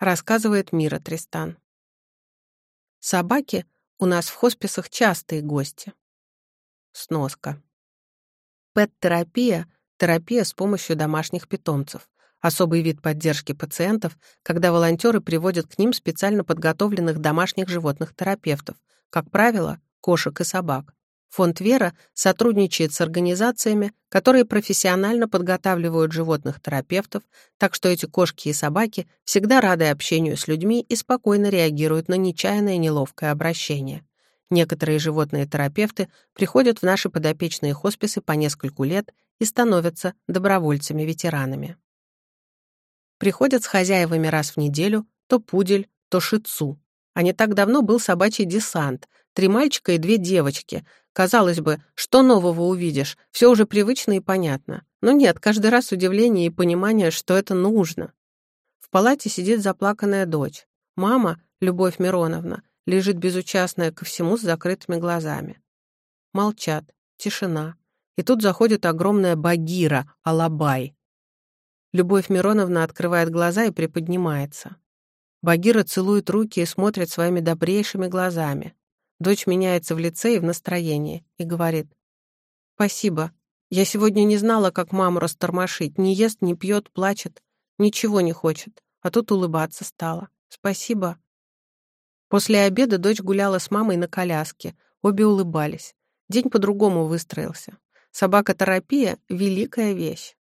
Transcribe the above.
рассказывает Мира Тристан. Собаки у нас в хосписах частые гости. Сноска. Пэт-терапия — терапия с помощью домашних питомцев. Особый вид поддержки пациентов, когда волонтеры приводят к ним специально подготовленных домашних животных-терапевтов, как правило, кошек и собак. Фонд «Вера» сотрудничает с организациями, которые профессионально подготавливают животных-терапевтов, так что эти кошки и собаки всегда рады общению с людьми и спокойно реагируют на нечаянное неловкое обращение. Некоторые животные-терапевты приходят в наши подопечные хосписы по нескольку лет и становятся добровольцами-ветеранами. Приходят с хозяевами раз в неделю то пудель, то шицу. А не так давно был собачий десант, три мальчика и две девочки, Казалось бы, что нового увидишь, все уже привычно и понятно. Но нет, каждый раз удивление и понимание, что это нужно. В палате сидит заплаканная дочь. Мама, Любовь Мироновна, лежит безучастная ко всему с закрытыми глазами. Молчат, тишина. И тут заходит огромная Багира, Алабай. Любовь Мироновна открывает глаза и приподнимается. Багира целует руки и смотрит своими добрейшими глазами. Дочь меняется в лице и в настроении и говорит. «Спасибо. Я сегодня не знала, как маму растормошить. Не ест, не пьет, плачет. Ничего не хочет. А тут улыбаться стала. Спасибо». После обеда дочь гуляла с мамой на коляске. Обе улыбались. День по-другому выстроился. Собака-терапия — великая вещь.